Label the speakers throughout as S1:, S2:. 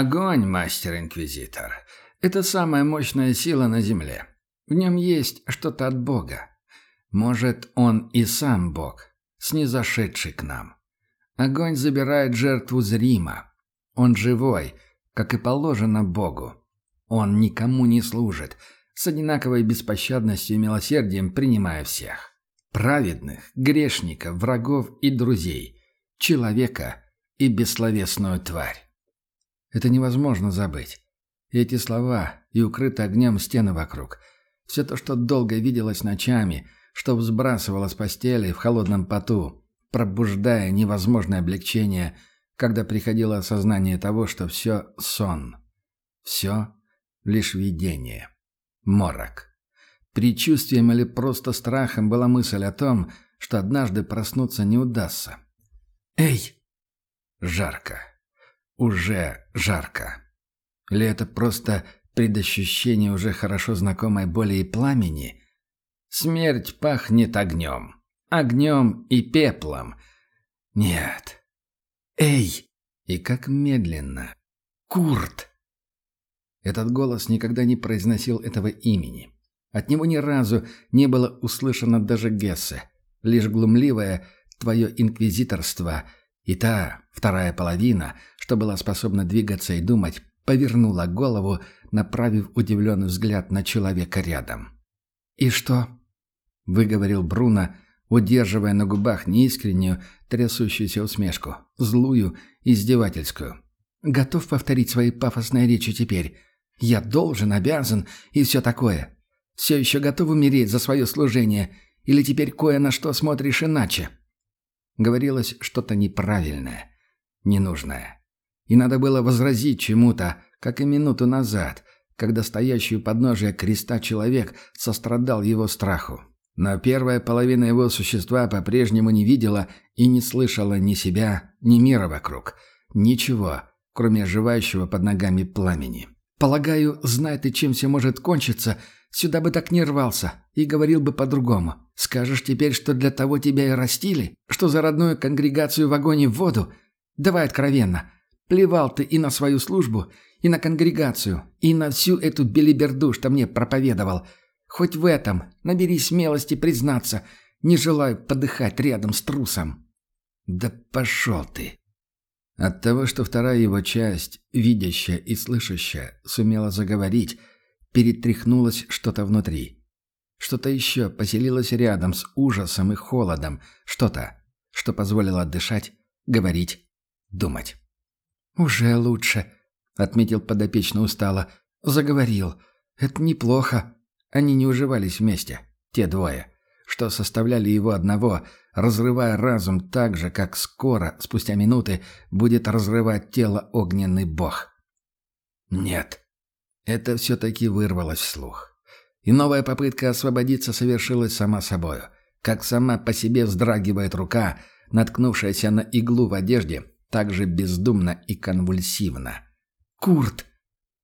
S1: Огонь, мастер-инквизитор, это самая мощная сила на земле. В нем есть что-то от Бога. Может, он и сам Бог, снизошедший к нам. Огонь забирает жертву зримо. Он живой, как и положено Богу. Он никому не служит, с одинаковой беспощадностью и милосердием принимая всех. Праведных, грешников, врагов и друзей, человека и бессловесную тварь. Это невозможно забыть. И эти слова, и укрыты огнем стены вокруг. Все то, что долго виделось ночами, что взбрасывало с постели в холодном поту, пробуждая невозможное облегчение, когда приходило осознание того, что все сон. Все лишь видение. Морок. Предчувствием или просто страхом была мысль о том, что однажды проснуться не удастся. «Эй!» Жарко. Уже жарко. Или это просто предощущение уже хорошо знакомой боли и пламени? Смерть пахнет огнем. Огнем и пеплом. Нет. Эй! И как медленно. Курт! Этот голос никогда не произносил этого имени. От него ни разу не было услышано даже Гессе. Лишь глумливое «твое инквизиторство» и та, вторая половина, что была способна двигаться и думать, повернула голову, направив удивленный взгляд на человека рядом. «И что?» — выговорил Бруно, удерживая на губах неискреннюю, трясущуюся усмешку, злую, издевательскую. «Готов повторить свои пафосные речи теперь? Я должен, обязан и все такое. Все еще готов умереть за свое служение, или теперь кое на что смотришь иначе?» Говорилось что-то неправильное, ненужное. И надо было возразить чему-то, как и минуту назад, когда стоящий у подножия креста человек сострадал его страху. Но первая половина его существа по-прежнему не видела и не слышала ни себя, ни мира вокруг. Ничего, кроме оживающего под ногами пламени. «Полагаю, знай ты, чем все может кончиться, сюда бы так не рвался и говорил бы по-другому. Скажешь теперь, что для того тебя и растили? Что за родную конгрегацию в огонь и в воду? Давай откровенно. Плевал ты и на свою службу, и на конгрегацию, и на всю эту белиберду, что мне проповедовал. Хоть в этом набери смелости признаться. Не желаю подыхать рядом с трусом». «Да пошел ты!» От того, что вторая его часть, видящая и слышащая, сумела заговорить, перетряхнулось что-то внутри. Что-то еще поселилось рядом с ужасом и холодом, что-то, что позволило дышать, говорить, думать. «Уже лучше», — отметил подопечно устало. «Заговорил. Это неплохо. Они не уживались вместе, те двое, что составляли его одного, разрывая разум так же, как скоро, спустя минуты, будет разрывать тело огненный бог». «Нет». Это все-таки вырвалось вслух. И новая попытка освободиться совершилась сама собою. Как сама по себе вздрагивает рука, наткнувшаяся на иглу в одежде, так же бездумно и конвульсивно. «Курт!»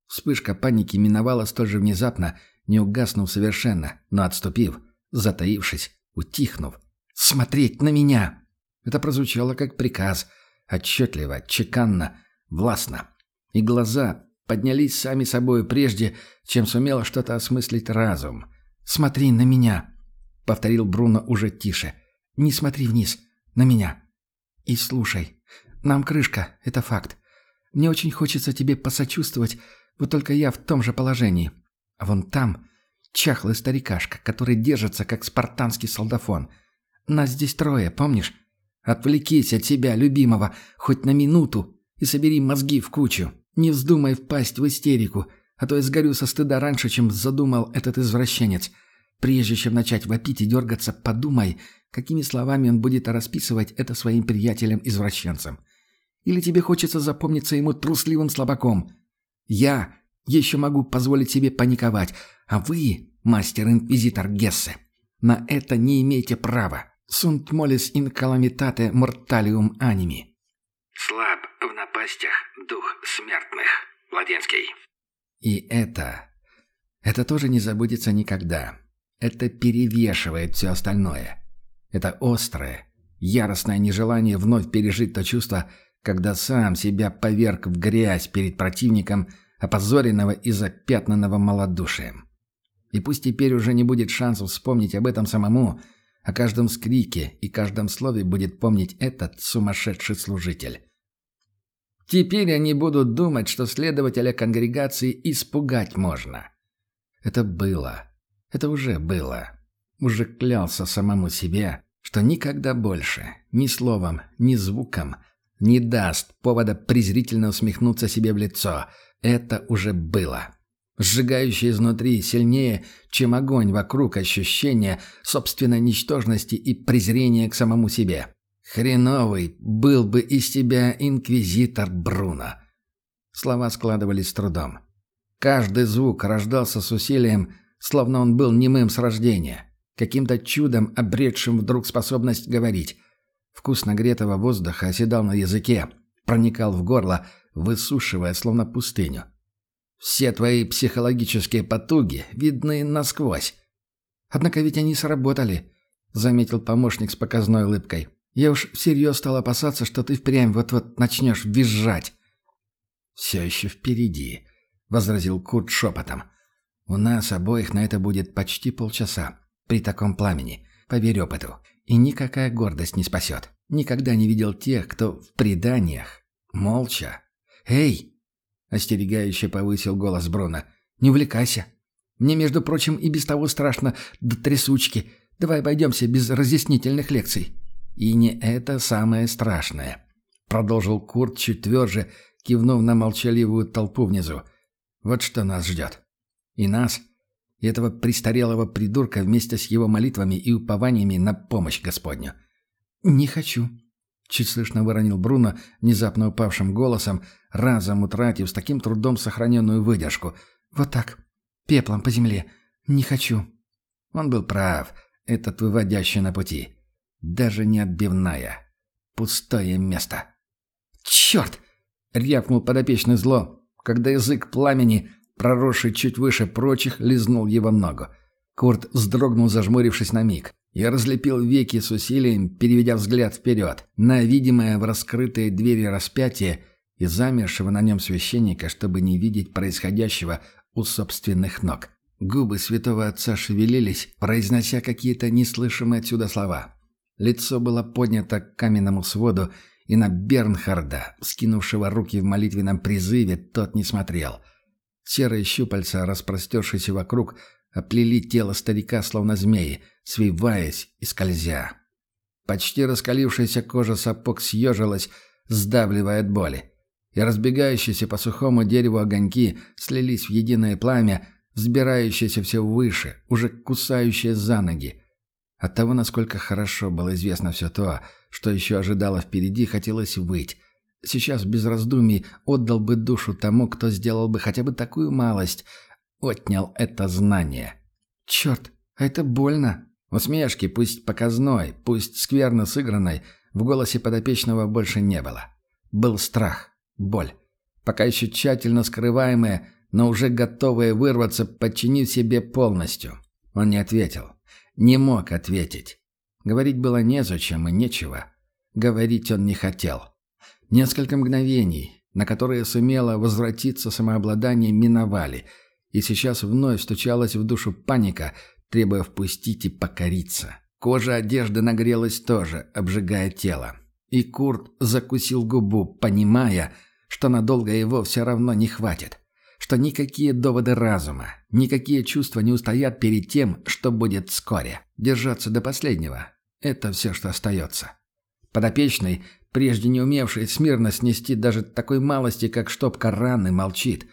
S1: Вспышка паники миновала столь же внезапно, не угаснув совершенно, но отступив, затаившись, утихнув. «Смотреть на меня!» Это прозвучало как приказ, отчетливо, чеканно, властно. И глаза, поднялись сами собой прежде, чем сумел что-то осмыслить разум. «Смотри на меня!» — повторил Бруно уже тише. «Не смотри вниз. На меня. И слушай. Нам крышка, это факт. Мне очень хочется тебе посочувствовать, вот только я в том же положении. А вон там чахлый старикашка, который держится, как спартанский солдафон. Нас здесь трое, помнишь? Отвлекись от себя, любимого, хоть на минуту, и собери мозги в кучу. Не вздумай впасть в истерику, а то я сгорю со стыда раньше, чем задумал этот извращенец. Прежде чем начать вопить и дергаться, подумай, какими словами он будет расписывать это своим приятелям-извращенцам. Или тебе хочется запомниться ему трусливым слабаком? Я еще могу позволить себе паниковать, а вы, мастер-инквизитор Гессе, на это не имеете права. Сунт молис ин каламитате морталиум аними.
S2: Слаб в напастях дух смертных. Ладенский.
S1: И это... Это тоже не забудется никогда. Это перевешивает все остальное. Это острое, яростное нежелание вновь пережить то чувство, когда сам себя поверг в грязь перед противником, опозоренного и запятнанного малодушием. И пусть теперь уже не будет шансов вспомнить об этом самому, о каждом скрике и каждом слове будет помнить этот сумасшедший служитель. Теперь они будут думать, что следователя конгрегации испугать можно. Это было. Это уже было. Уже клялся самому себе, что никогда больше, ни словом, ни звуком, не даст повода презрительно усмехнуться себе в лицо. Это уже было. Сжигающее изнутри сильнее, чем огонь вокруг ощущение собственной ничтожности и презрения к самому себе. Хреновый был бы из тебя инквизитор Бруно. Слова складывались с трудом. Каждый звук рождался с усилием, словно он был немым с рождения, каким-то чудом обретшим вдруг способность говорить. Вкус нагретого воздуха оседал на языке, проникал в горло, высушивая, словно пустыню. Все твои психологические потуги видны насквозь. Однако ведь они сработали, — заметил помощник с показной улыбкой. Я уж всерьез стал опасаться, что ты впрямь вот-вот начнешь визжать. «Все еще впереди», — возразил Курт шепотом. «У нас обоих на это будет почти полчаса. При таком пламени. Поверь опыту. И никакая гордость не спасет. Никогда не видел тех, кто в преданиях. Молча. Эй!» — остерегающе повысил голос Бруно. «Не увлекайся. Мне, между прочим, и без того страшно до трясучки. Давай обойдемся без разъяснительных лекций». И не это самое страшное. Продолжил Курт чуть тверже, кивнув на молчаливую толпу внизу. Вот что нас ждет. И нас, и этого престарелого придурка вместе с его молитвами и упованиями на помощь Господню. «Не хочу», — чуть слышно выронил Бруно внезапно упавшим голосом, разом утратив с таким трудом сохраненную выдержку. «Вот так, пеплом по земле. Не хочу». Он был прав, этот выводящий на пути. Даже не отбивная. Пустое место. «Черт!» — рявкнул подопечный зло, когда язык пламени, проросший чуть выше прочих, лизнул его ногу. Курт вздрогнул, зажмурившись на миг. Я разлепил веки с усилием, переведя взгляд вперед, на видимое в раскрытые двери распятие и замершего на нем священника, чтобы не видеть происходящего у собственных ног. Губы святого отца шевелились, произнося какие-то неслышимые отсюда слова. Лицо было поднято к каменному своду, и на Бернхарда, скинувшего руки в молитвенном призыве, тот не смотрел. Серые щупальца, распростершиеся вокруг, оплели тело старика, словно змеи, свиваясь и скользя. Почти раскалившаяся кожа сапог съежилась, сдавливая от боли, и разбегающиеся по сухому дереву огоньки слились в единое пламя, взбирающееся все выше, уже кусающее за ноги. От того, насколько хорошо было известно все то, что еще ожидало впереди, хотелось выть. Сейчас без раздумий отдал бы душу тому, кто сделал бы хотя бы такую малость, отнял это знание. «Черт, а это больно!» Усмешки, пусть показной, пусть скверно сыгранной, в голосе подопечного больше не было. Был страх, боль, пока еще тщательно скрываемые, но уже готовые вырваться, подчинив себе полностью. Он не ответил не мог ответить. Говорить было незачем и нечего. Говорить он не хотел. Несколько мгновений, на которые сумело возвратиться самообладание, миновали, и сейчас вновь стучалась в душу паника, требуя впустить и покориться. Кожа одежды нагрелась тоже, обжигая тело. И Курт закусил губу, понимая, что надолго его все равно не хватит что никакие доводы разума, никакие чувства не устоят перед тем, что будет вскоре. Держаться до последнего – это все, что остается. Подопечный, прежде не умевший смирно снести даже такой малости, как штопка раны, молчит.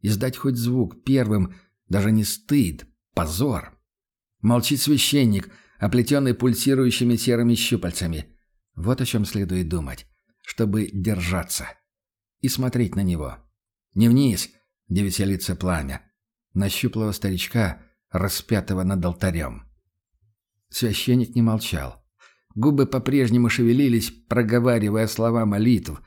S1: Издать хоть звук первым даже не стыд, позор. Молчит священник, оплетенный пульсирующими серыми щупальцами. Вот о чем следует думать, чтобы держаться. И смотреть на него. Не вниз – веселится пламя, на щуплого старичка, распятого над алтарем. Священник не молчал. Губы по-прежнему шевелились, проговаривая слова молитв,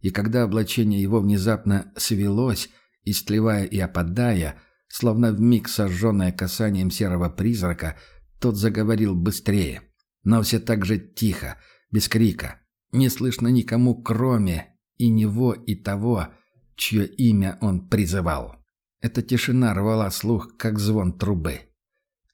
S1: и когда облачение его внезапно свелось, истлевая и опадая, словно вмиг сожженное касанием серого призрака, тот заговорил быстрее, но все так же тихо, без крика. Не слышно никому, кроме и него, и того, чье имя он призывал. Эта тишина рвала слух, как звон трубы.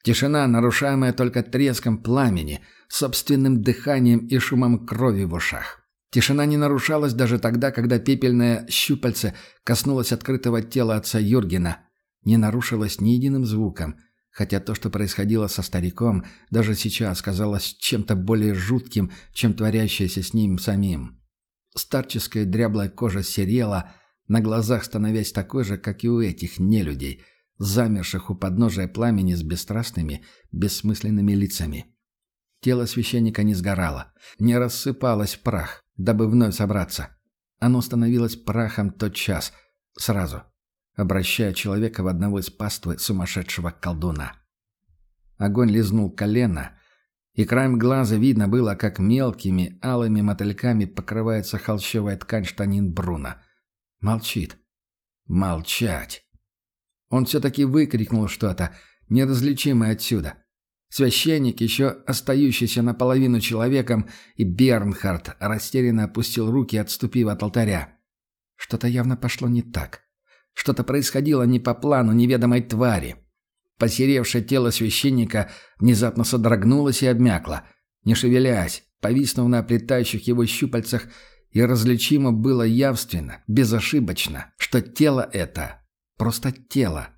S1: Тишина, нарушаемая только треском пламени, собственным дыханием и шумом крови в ушах. Тишина не нарушалась даже тогда, когда пепельное щупальце коснулось открытого тела отца Юргена. Не нарушилось ни единым звуком, хотя то, что происходило со стариком, даже сейчас казалось чем-то более жутким, чем творящееся с ним самим. Старческая дряблая кожа серела, на глазах становясь такой же, как и у этих нелюдей, замерших у подножия пламени с бесстрастными, бессмысленными лицами. Тело священника не сгорало, не рассыпалось в прах, дабы вновь собраться. Оно становилось прахом тот час, сразу, обращая человека в одного из паствы сумасшедшего колдуна. Огонь лизнул колено, и краем глаза видно было, как мелкими алыми мотыльками покрывается холщовая ткань штанин Бруна. Молчит. Молчать. Он все-таки выкрикнул что-то, неразличимое отсюда. Священник, еще остающийся наполовину человеком, и Бернхард растерянно опустил руки, отступив от алтаря. Что-то явно пошло не так. Что-то происходило не по плану неведомой твари. Посеревшее тело священника внезапно содрогнулось и обмякло. Не шевелясь, повиснув на оплетающих его щупальцах, и различимо было явственно, безошибочно, что тело это — просто тело.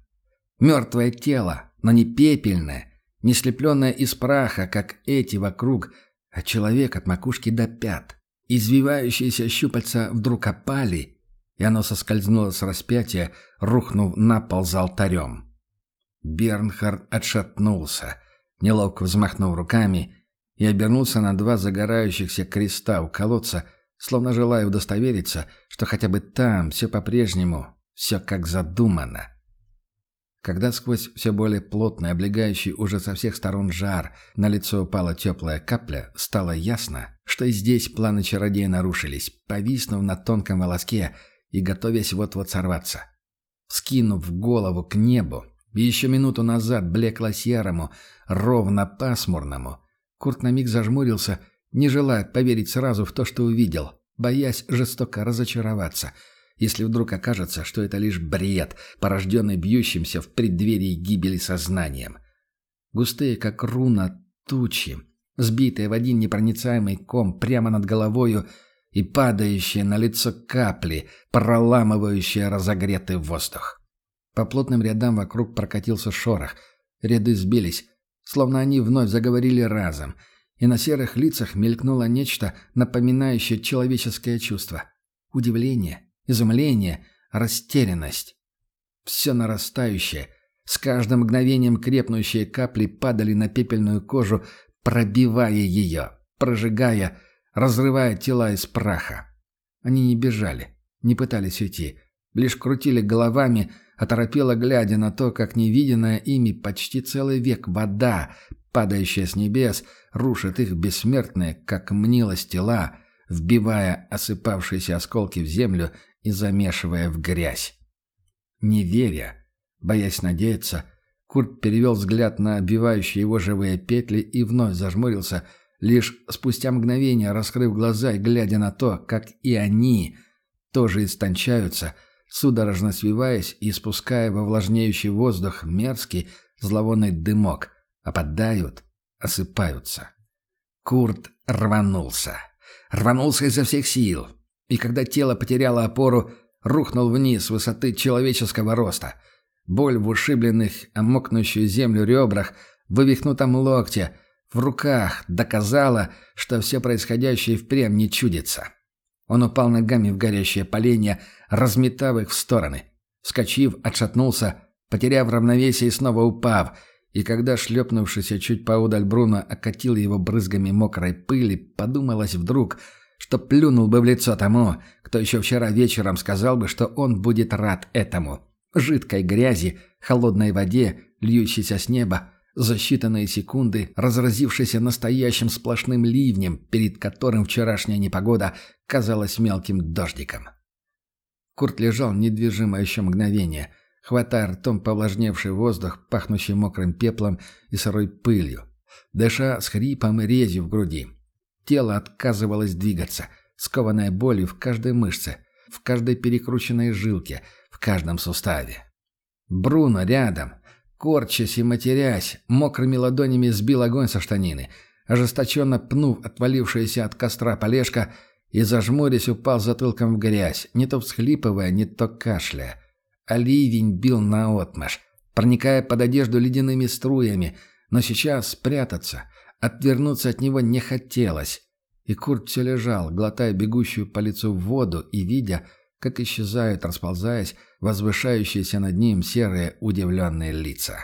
S1: Мертвое тело, но не пепельное, не слепленное из праха, как эти вокруг, а человек от макушки до пят. Извивающиеся щупальца вдруг опали, и оно соскользнуло с распятия, рухнув на пол за алтарем. Бернхард отшатнулся, неловко взмахнув руками, и обернулся на два загорающихся креста у колодца, словно желая удостовериться, что хотя бы там все по-прежнему, все как задумано. Когда сквозь все более плотный, облегающий уже со всех сторон жар, на лицо упала теплая капля, стало ясно, что и здесь планы чародея нарушились, повиснув на тонком волоске и готовясь вот-вот сорваться. Скинув голову к небу, еще минуту назад блекло-серому, ровно пасмурному, Курт на миг зажмурился, не желая поверить сразу в то, что увидел, боясь жестоко разочароваться — если вдруг окажется, что это лишь бред, порожденный бьющимся в преддверии гибели сознанием. Густые, как руна, тучи, сбитые в один непроницаемый ком прямо над головою и падающие на лицо капли, проламывающие разогретый воздух. По плотным рядам вокруг прокатился шорох, ряды сбились, словно они вновь заговорили разом, и на серых лицах мелькнуло нечто, напоминающее человеческое чувство. Удивление, изумление, растерянность. Все нарастающее, с каждым мгновением крепнущие капли падали на пепельную кожу, пробивая ее, прожигая, разрывая тела из праха. Они не бежали, не пытались уйти, лишь крутили головами, оторопело глядя на то, как невиденная ими почти целый век вода, падающая с небес, рушит их бессмертные, как мнилось тела, вбивая осыпавшиеся осколки в землю и замешивая в грязь. Не веря, боясь надеяться, Курт перевел взгляд на обвивающие его живые петли и вновь зажмурился, лишь спустя мгновение раскрыв глаза и глядя на то, как и они тоже истончаются, судорожно свиваясь и спуская во влажнеющий воздух мерзкий зловонный дымок, опадают, осыпаются. Курт рванулся. Рванулся изо всех сил, и когда тело потеряло опору, рухнул вниз с высоты человеческого роста. Боль в ушибленных, омокнущую землю ребрах, вывихнутом локте, в руках доказала, что все происходящее впрямь не чудится. Он упал ногами в горящее поленья, разметав их в стороны. Вскочив, отшатнулся, потеряв равновесие и снова упав, и когда шлепнувшийся чуть поудаль Бруно окатил его брызгами мокрой пыли, подумалось вдруг — что плюнул бы в лицо тому, кто еще вчера вечером сказал бы, что он будет рад этому. Жидкой грязи, холодной воде, льющейся с неба, за считанные секунды разразившейся настоящим сплошным ливнем, перед которым вчерашняя непогода казалась мелким дождиком. Курт лежал недвижимо еще мгновение, хватая ртом повлажневший воздух, пахнущий мокрым пеплом и сырой пылью, дыша с хрипом и резью в груди. Тело отказывалось двигаться, скованная болью в каждой мышце, в каждой перекрученной жилке, в каждом суставе. Бруно рядом, корчась и матерясь, мокрыми ладонями сбил огонь со штанины, ожесточенно пнув отвалившаяся от костра полежка и, зажмурясь, упал затылком в грязь, не то всхлипывая, не то кашляя. А ливень бил наотмашь, проникая под одежду ледяными струями, но сейчас спрятаться, отвернуться от него не хотелось. И Курт все лежал, глотая бегущую по лицу воду и видя, как исчезают, расползаясь, возвышающиеся над ним серые удивленные лица.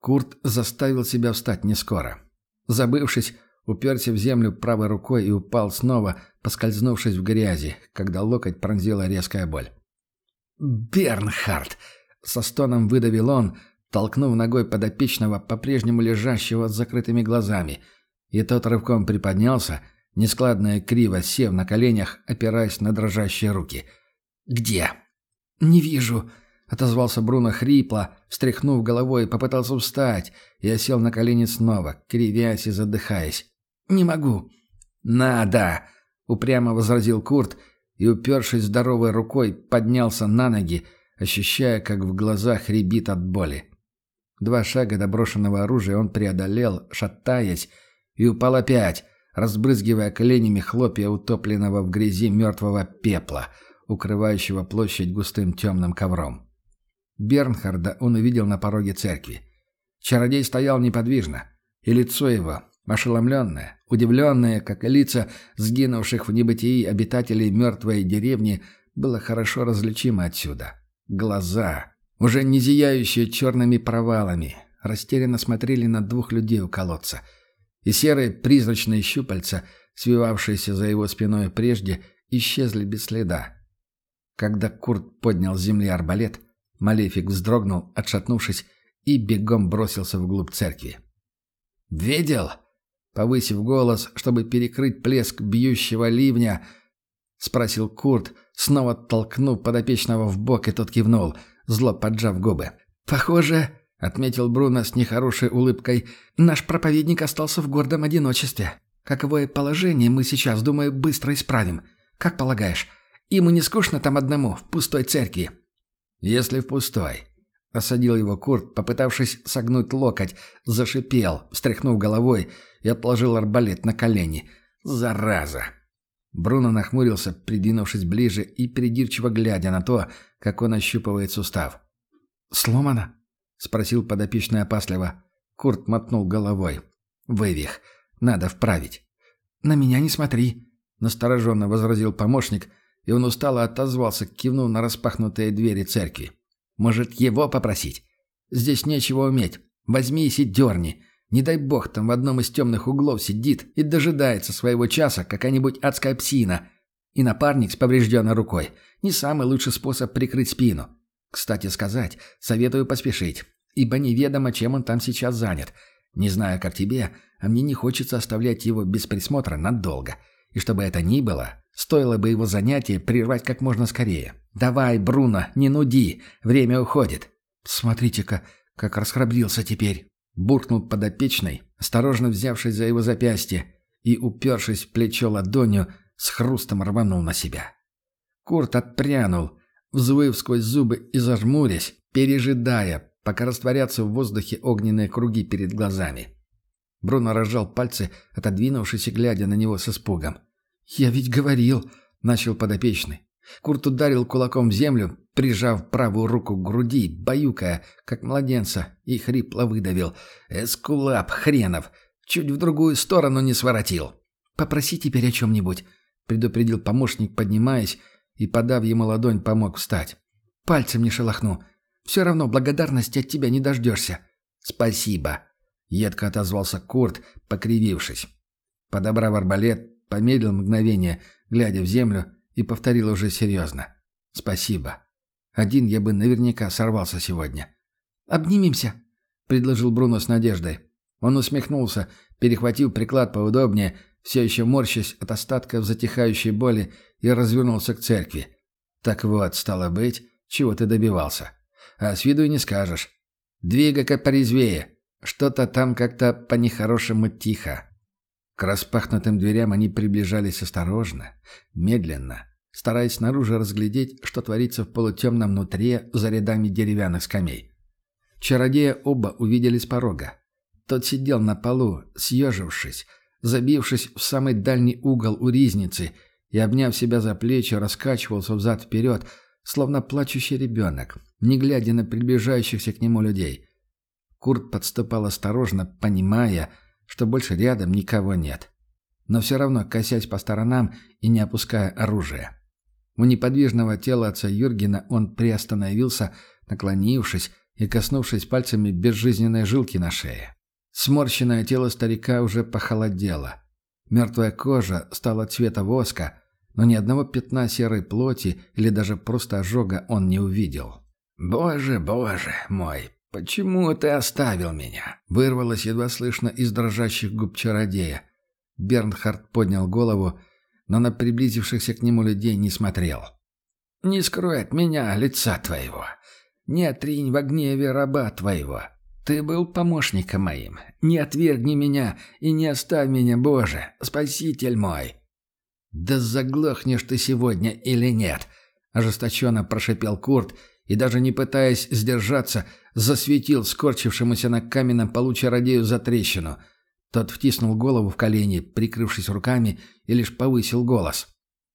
S1: Курт заставил себя встать не скоро. Забывшись, уперся в землю правой рукой и упал снова, поскользнувшись в грязи, когда локоть пронзила резкая боль. «Бернхард!» — со стоном выдавил он, толкнув ногой подопечного, по-прежнему лежащего с закрытыми глазами, и тот рывком приподнялся, нескладно и криво сев на коленях, опираясь на дрожащие руки. «Где?» «Не вижу», — отозвался Бруно хрипло, встряхнув головой, попытался встать, и осел на колени снова, кривясь и задыхаясь. «Не могу». «Надо!» — упрямо возразил Курт, и, упершись здоровой рукой, поднялся на ноги, ощущая, как в глазах рябит от боли. Два шага до брошенного оружия он преодолел, шатаясь, и упал опять, разбрызгивая коленями хлопья утопленного в грязи мертвого пепла, укрывающего площадь густым темным ковром. Бернхарда он увидел на пороге церкви. Чародей стоял неподвижно, и лицо его, ошеломленное, удивленное, как и лица сгинувших в небытии обитателей мертвой деревни, было хорошо различимо отсюда. Глаза, уже не зияющие черными провалами, растерянно смотрели на двух людей у колодца. И серые призрачные щупальца, свивавшиеся за его спиной прежде, исчезли без следа. Когда Курт поднял с земли арбалет, Малефик вздрогнул, отшатнувшись, и бегом бросился вглубь церкви. «Видел?» Повысив голос, чтобы перекрыть плеск бьющего ливня, спросил Курт, снова толкнув подопечного в бок, и тот кивнул – зло поджав губы. «Похоже», — отметил Бруно с нехорошей улыбкой, — «наш проповедник остался в гордом одиночестве. Каковое положение мы сейчас, думаю, быстро исправим. Как полагаешь, ему не скучно там одному, в пустой церкви?» «Если в пустой», — осадил его Курт, попытавшись согнуть локоть, зашипел, встряхнув головой и отложил арбалет на колени. «Зараза!» Бруно нахмурился, придвинувшись ближе и придирчиво глядя на то, как он ощупывает сустав. «Сломано?» — спросил подопечный опасливо. Курт мотнул головой. «Вывих. Надо вправить». «На меня не смотри», — настороженно возразил помощник, и он устало отозвался, кивнув на распахнутые двери церкви. «Может, его попросить? Здесь нечего уметь. Возьмись и дерни. Не дай бог, там в одном из темных углов сидит и дожидается своего часа какая-нибудь адская псина. И напарник с поврежденной рукой. Не самый лучший способ прикрыть спину. Кстати сказать, советую поспешить, ибо неведомо, чем он там сейчас занят. Не знаю, как тебе, а мне не хочется оставлять его без присмотра надолго. И чтобы это ни было, стоило бы его занятие прервать как можно скорее. «Давай, Бруно, не нуди, время уходит». «Смотрите-ка, как расхрабрился теперь». Буркнул подопечный, осторожно взявшись за его запястье, и, упершись в плечо ладонью, с хрустом рванул на себя. Курт отпрянул, взвыв сквозь зубы и зажмурясь, пережидая, пока растворятся в воздухе огненные круги перед глазами. Бруно разжал пальцы, отодвинувшись и глядя на него с испугом. «Я ведь говорил», — начал подопечный. Курт ударил кулаком в землю, прижав правую руку к груди, баюкая, как младенца, и хрипло выдавил. «Эскулап хренов! Чуть в другую сторону не своротил!» «Попроси теперь о чем-нибудь», — предупредил помощник, поднимаясь, и, подав ему ладонь, помог встать. «Пальцем не шелохну. Все равно благодарности от тебя не дождешься». «Спасибо», — едко отозвался Курт, покривившись. Подобрав арбалет, помедлил мгновение, глядя в землю, и повторил уже серьезно. «Спасибо. Один я бы наверняка сорвался сегодня». «Обнимемся», — предложил Бруно с надеждой. Он усмехнулся, перехватив приклад поудобнее, все еще морщась от остатков затихающей боли, и развернулся к церкви. «Так вот, стало быть, чего ты добивался. А с виду и не скажешь. Двигай-ка порезвее. Что-то там как-то по-нехорошему тихо». К распахнутым дверям они приближались осторожно, медленно, стараясь снаружи разглядеть, что творится в полутемном нутре за рядами деревянных скамей. Чародея оба увидели с порога. Тот сидел на полу, съежившись, забившись в самый дальний угол у ризницы и, обняв себя за плечи, раскачивался взад-вперед, словно плачущий ребенок, не глядя на приближающихся к нему людей. Курт подступал осторожно, понимая, что больше рядом никого нет. Но все равно косясь по сторонам и не опуская оружие. У неподвижного тела отца Юргена он приостановился, наклонившись и коснувшись пальцами безжизненной жилки на шее. Сморщенное тело старика уже похолодело. Мертвая кожа стала цвета воска, но ни одного пятна серой плоти или даже просто ожога он не увидел. «Боже, боже мой, почему ты оставил меня?» Вырвалось едва слышно из дрожащих губ чародея. Бернхард поднял голову, но на приблизившихся к нему людей не смотрел. «Не скрой от меня лица твоего. Не отринь в гневе раба твоего. Ты был помощником моим. Не отвергни меня и не оставь меня, Боже, Спаситель мой!» «Да заглохнешь ты сегодня или нет?» – ожесточенно прошипел Курт и, даже не пытаясь сдержаться, засветил скорчившемуся на каменном полу чародею за трещину. Тот втиснул голову в колени, прикрывшись руками, и лишь повысил голос.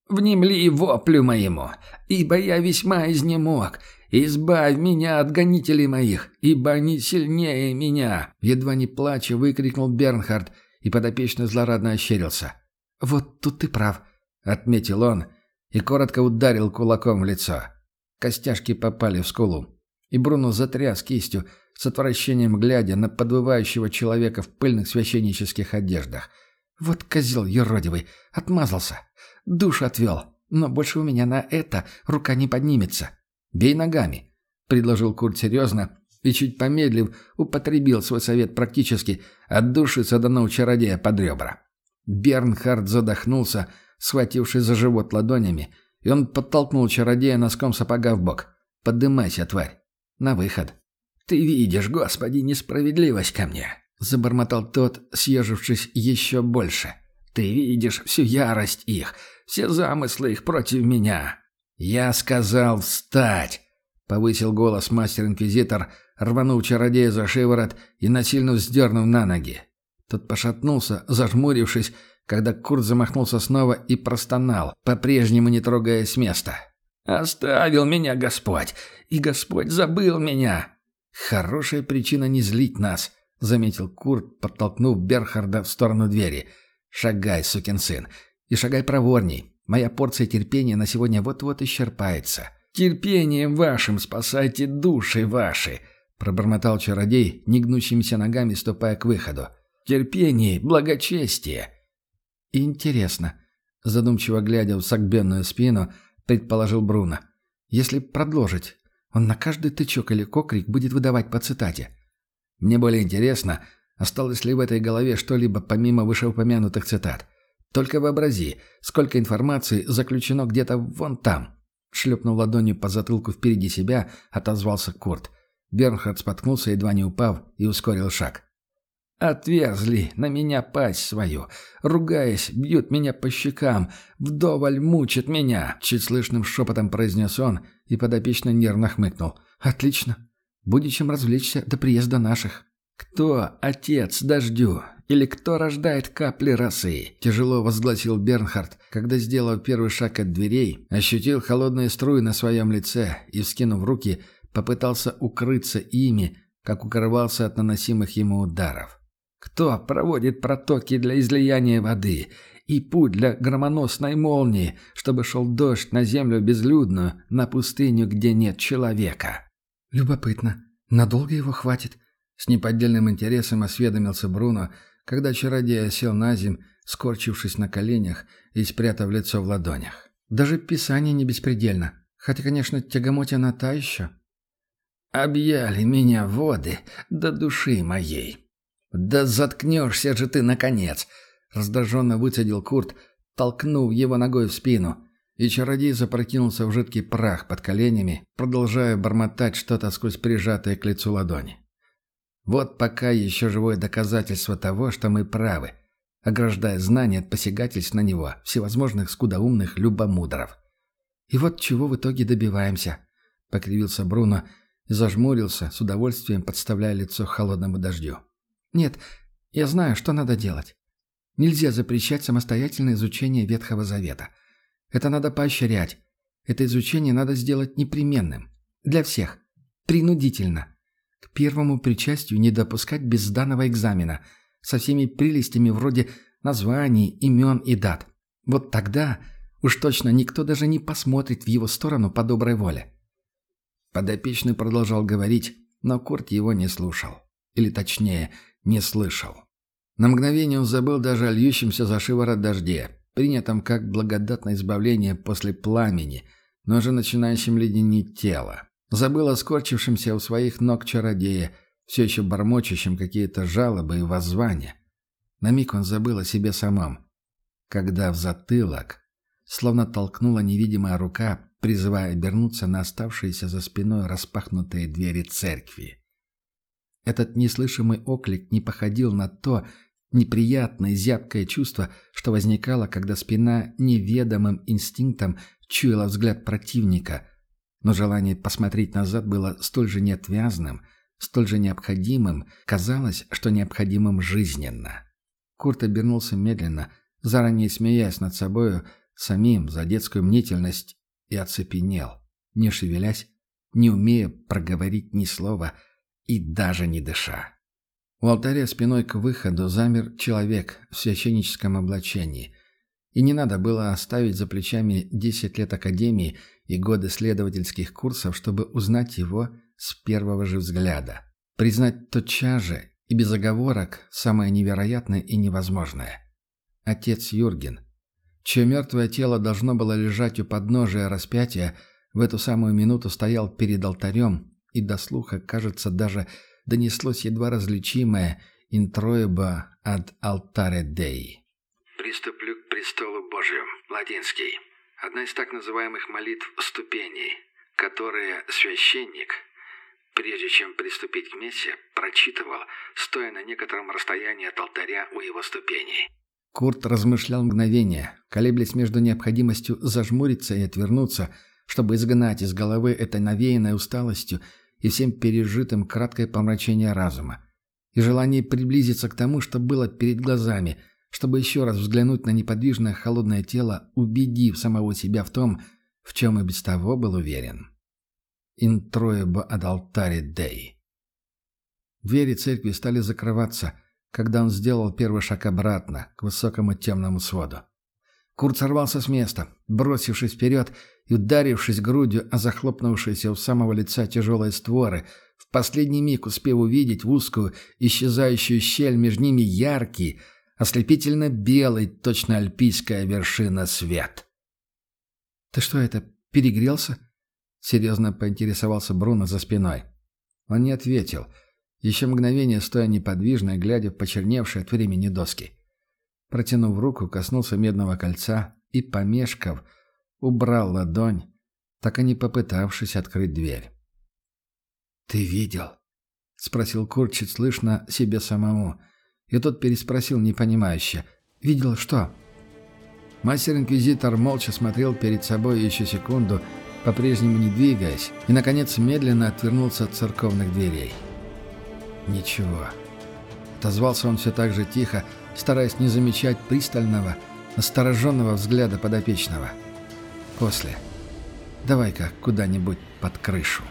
S1: «Внемли воплю моему, ибо я весьма изнемог, «Избавь меня от гонителей моих, ибо они сильнее меня!» Едва не плача выкрикнул Бернхард и подопечно злорадно ощерился. «Вот тут ты прав», — отметил он и коротко ударил кулаком в лицо. Костяшки попали в скулу, и Бруно затряс кистью, с отвращением глядя на подвывающего человека в пыльных священнических одеждах. «Вот козел еродивый, отмазался, душ отвел, но больше у меня на это рука не поднимется». «Бей ногами», — предложил Курт серьезно и, чуть помедлив, употребил свой совет практически, от души саданул чародея под ребра. Бернхард задохнулся, схватившись за живот ладонями, и он подтолкнул чародея носком сапога в бок. «Подымайся, тварь! На выход!» «Ты видишь, Господи, несправедливость ко мне!» — забормотал тот, съежившись еще больше. «Ты видишь всю ярость их, все замыслы их против меня!» «Я сказал встать!» — повысил голос мастер-инквизитор, рванув чародея за шиворот и насильно вздернув на ноги. Тот пошатнулся, зажмурившись, когда Курт замахнулся снова и простонал, по-прежнему не трогая с места. «Оставил меня Господь, и Господь забыл меня!» «Хорошая причина не злить нас», — заметил Курт, подтолкнув Берхарда в сторону двери. «Шагай, сукин сын, и шагай проворней. Моя порция терпения на сегодня вот-вот исчерпается. Терпением вашим спасайте души ваши, пробормотал чародей, негнущимися ногами ступая к выходу. Терпение, благочестие. Интересно, задумчиво глядя в согбенную спину, предположил Бруно. Если продолжить, он на каждый тычок или кокрик будет выдавать по цитате. Мне более интересно, осталось ли в этой голове что-либо помимо вышеупомянутых цитат. Только вообрази, сколько информации заключено где-то вон там. Шлепнув ладонью по затылку впереди себя, отозвался Курт. Бернхард споткнулся, едва не упав, и ускорил шаг. «Отверзли на меня пасть свою. Ругаясь, бьют меня по щекам. Вдоволь мучат меня!» Чуть слышным шепотом произнес он и подопечно нервно хмыкнул. «Отлично. Будет чем развлечься до приезда наших». «Кто отец дождю? Или кто рождает капли росы?» Тяжело возгласил Бернхард, когда, сделав первый шаг от дверей, ощутил холодные струи на своем лице и, вскинув руки, попытался укрыться ими, как укрывался от наносимых ему ударов. «Кто проводит протоки для излияния воды и путь для громоносной молнии, чтобы шел дождь на землю безлюдную, на пустыню, где нет человека?» «Любопытно. Надолго его хватит?» С неподдельным интересом осведомился Бруно, когда чародей сел на земь, скорчившись на коленях и спрятав лицо в ладонях. Даже писание не беспредельно, хотя, конечно, тягомотья на та еще. «Объяли меня воды до души моей». «Да заткнешься же ты, наконец!» — раздраженно выцедил Курт, толкнув его ногой в спину, и чародей запрокинулся в жидкий прах под коленями, продолжая бормотать что-то сквозь прижатые к лицу ладони. Вот пока еще живое доказательство того, что мы правы. ограждая знания от посягательств на него, всевозможных скудоумных любомудров. «И вот чего в итоге добиваемся», — покривился Бруно и зажмурился, с удовольствием подставляя лицо холодному дождю. «Нет, я знаю, что надо делать. Нельзя запрещать самостоятельное изучение Ветхого Завета. Это надо поощрять. Это изучение надо сделать непременным. Для всех. Принудительно. К первому причастию не допускать без сданного экзамена. Со всеми прелестями вроде названий, имен и дат. Вот тогда уж точно никто даже не посмотрит в его сторону по доброй воле. Подопечный продолжал говорить, но Курт его не слушал. Или точнее, не слышал. На мгновение он забыл даже о льющемся за шиворот дожде, принятом как благодатное избавление после пламени, но уже начинающим леденить тело. Забыл о скорчившемся у своих ног чародея, все еще бормочущем какие-то жалобы и воззвания. На миг он забыл о себе самом, когда в затылок словно толкнула невидимая рука, призывая обернуться на оставшиеся за спиной распахнутые двери церкви. Этот неслышимый оклик не походил на то неприятное зябкое чувство, что возникало, когда спина неведомым инстинктом чуяла взгляд противника, но желание посмотреть назад было столь же неотвязным, столь же необходимым, казалось, что необходимым жизненно. Курт обернулся медленно, заранее смеясь над собою самим за детскую мнительность, и оцепенел, не шевелясь, не умея проговорить ни слова — и даже не дыша. У алтаря спиной к выходу замер человек в священническом облачении. И не надо было оставить за плечами 10 лет академии и годы следовательских курсов, чтобы узнать его с первого же взгляда. Признать тотчас же и без оговорок самое невероятное и невозможное. Отец Юрген, чье мертвое тело должно было лежать у подножия распятия, в эту самую минуту стоял перед алтарем и до слуха, кажется, даже донеслось едва различимое «интроеба ad altare Dei».
S2: «Приступлю к престолу Божию» латинский. Одна из так называемых молитв ступеней, которые священник, прежде чем приступить к мессе, прочитывал, стоя на некотором расстоянии от алтаря у его ступеней.
S1: Курт размышлял мгновение, колеблясь между необходимостью зажмуриться и отвернуться, чтобы изгнать из головы этой навеянной усталостью и всем пережитым краткое помрачение разума, и желание приблизиться к тому, что было перед глазами, чтобы еще раз взглянуть на неподвижное холодное тело, убедив самого себя в том, в чем и без того был уверен. «Интроебо ad altare Dei». Двери церкви стали закрываться, когда он сделал первый шаг обратно, к высокому темному своду. Курт сорвался с места, бросившись вперед и ударившись грудью о захлопнувшиеся у самого лица тяжелые створы, в последний миг успев увидеть в узкую, исчезающую щель между ними яркий, ослепительно белый, точно альпийская вершина свет. «Ты что это, перегрелся?» — серьезно поинтересовался Бруно за спиной. Он не ответил, еще мгновение стоя неподвижно, глядя в почерневшие от времени доски. Протянув руку, коснулся медного кольца и, помешков, убрал ладонь, так и не попытавшись открыть дверь. «Ты видел?» — спросил чуть слышно себе самому. И тот переспросил непонимающе. «Видел что?» Мастер-инквизитор молча смотрел перед собой еще секунду, по-прежнему не двигаясь, и, наконец, медленно отвернулся от церковных дверей. «Ничего». Отозвался он все так же тихо, стараясь не замечать пристального, настороженного взгляда подопечного. «После. Давай-ка куда-нибудь под крышу».